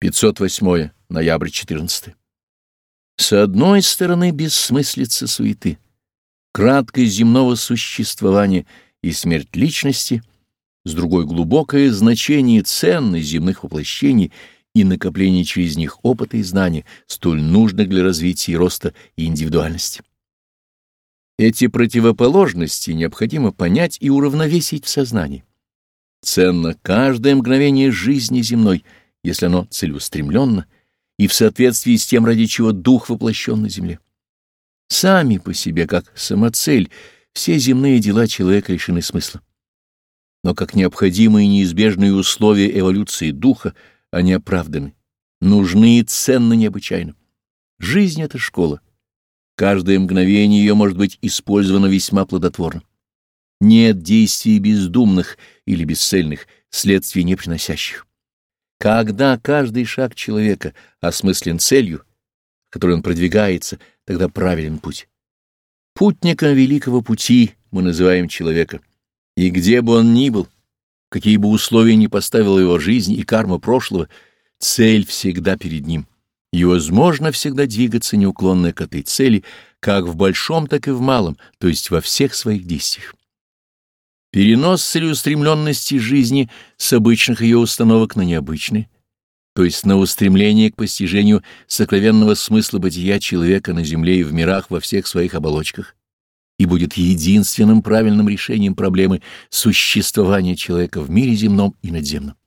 508 ноябрь 14. С одной стороны бессмыслица суеты, краткость земного существования и смерть личности, с другой глубокое значение ценных земных воплощений и накопление через них опыта и знания, столь нужных для развития и роста и индивидуальности. Эти противоположности необходимо понять и уравновесить в сознании. Ценно каждое мгновение жизни земной — если оно целеустремленно и в соответствии с тем, ради чего дух воплощен на земле. Сами по себе, как самоцель, все земные дела человека лишены смысла. Но как необходимые и неизбежные условия эволюции духа, они оправданы, нужны и ценны необычайно. Жизнь — это школа. Каждое мгновение ее может быть использовано весьма плодотворно. Нет действий бездумных или бесцельных, следствий не приносящих. Когда каждый шаг человека осмыслен целью, к которой он продвигается, тогда правилен путь. Путником великого пути мы называем человека, и где бы он ни был, какие бы условия ни поставила его жизнь и карма прошлого, цель всегда перед ним, и возможно всегда двигаться неуклонно к этой цели, как в большом, так и в малом, то есть во всех своих действиях. Перенос целеустремленности жизни с обычных ее установок на необычные, то есть на устремление к постижению сокровенного смысла бытия человека на земле и в мирах во всех своих оболочках, и будет единственным правильным решением проблемы существования человека в мире земном и надземном.